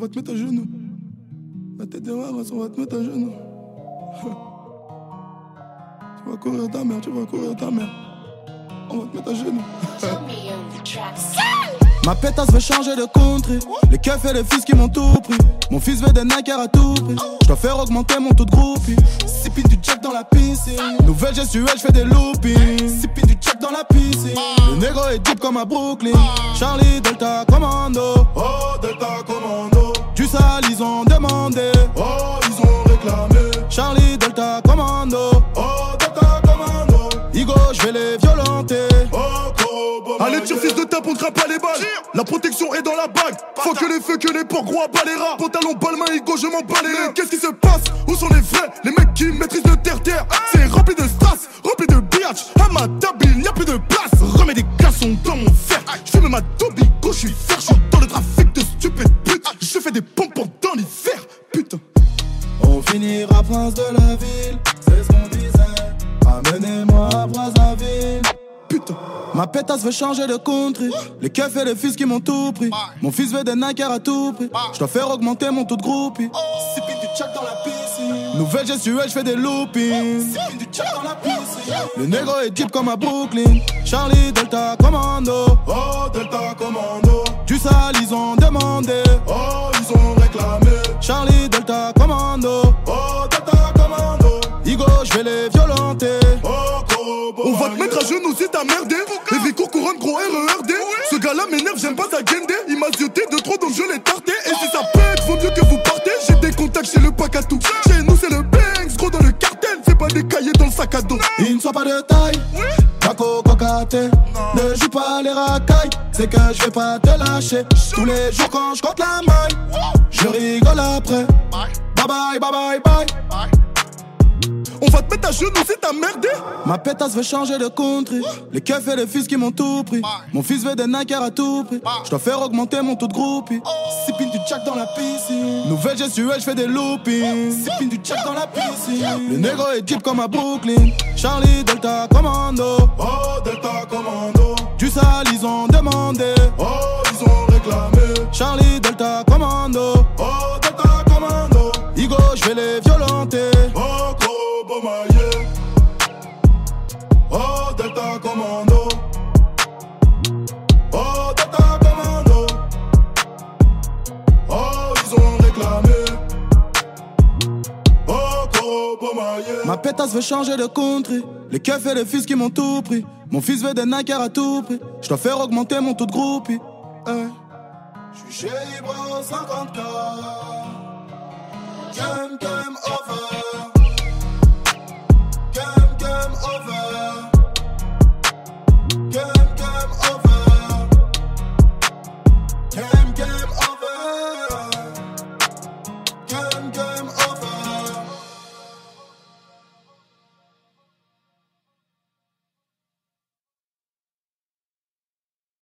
va te mettre à genoux. La tête de Raras, on va te mettre à genoux. tu vas courir ta mère, tu vas courir ta mère. On va te mettre à genoux. Ma pétasse veut changer de country. Les keufs et les fils qui m'ont tout pris. Mon fils veut des Nike à tout prix. Je dois faire augmenter mon taux de groupie. Sipping du jack dans la piscine. Nouvelle gestuelle, je fais des loopings. Sipping du jack dans la piscine. Le négro est deep comme à Brooklyn. Charlie Delta Commando. Oh, Delta Commando. Du sale, ils ont demandé. Oh, ils ont réclamé. Charlie Delta Commando. Oh, Delta Commando. Igo, je vais les violenter. Oh, Allez, tire fils de tape, on te pas les balles. La protection est dans la bague. Faut que les feux, que les porcs, gros à bas les rats. Pantalon, main, Igo, je m'en bats les. Qu'est-ce qui se passe? Où sont les vrais? Les mecs qui maîtrisent le terre-terre. C'est rempli de strass, rempli de biatch. À ma table, il n'y a plus de place. Remets des glaçons dans mon fer. Je fume ma tobico, je suis fer. Je suis dans le trafic de stupides des pompons dans l'hiver, putain. On finira prince de la ville, c'est ce qu'on disait. Amenez-moi à Brazzaville. Putain. Ma pétasse veut changer de country. Les keufs et les fils qui m'ont tout pris. Mon fils veut des Nike à tout prix. Je dois faire augmenter mon taux de groupie. Sipping du dans la piscine. Nouvelle gestuelle, je fais des loopings. Sipping du dans la piscine. Le négro est deep comme à Brooklyn. Charlie Delta Commando. Oh, Delta Commando. Du sale, ils ont demandé. Oh, Charlie Delta Commando. Oh, Delta Commando. Igo, je vais les violenter. Oh, on va te mettre à genoux si t'as merdé. Les court couronne gros RERD. Ce gars-là m'énerve, j'aime pas sa guende. Il m'a zioté de trop donc je l'ai tarté. Et si ça pète, vaut mieux que vous partez. J'ai des contacts chez le Pacatou. Chez nous, c'est le Banks, gros dans le cartel. C'est pas des cahiers dans le sac à dos. Il ne soit pas de taille. Paco Cocate, ne joue pas les racailles. C'est que je vais pas te lâcher. Tous les jours quand je compte la maille, je rigole après. Bye bye, bye bye, bye. On va te mettre à genoux si t'as merdé. Ma pétasse veut changer de country. Les keufs et les fils qui m'ont tout pris. Mon fils veut des Nike à tout prix. Je dois faire augmenter mon taux de groupie. Du jack dans la piscine. Nouvelle gestuelle, je fais des loopings. Sipping du jack dans la piscine. Le négro est deep comme à Brooklyn. Charlie Delta Commando. Oh, Delta Commando. Du sale, ils ont demandé. Oh, ils ont réclamé. Charlie Delta Commando. Ma pétasse veut changer de country. Les keufs et les fils qui m'ont tout pris. Mon fils veut des Nike à tout prix. Je dois faire augmenter mon taux de groupie. Hey. Je suis chez Libre 50K. Game, game over.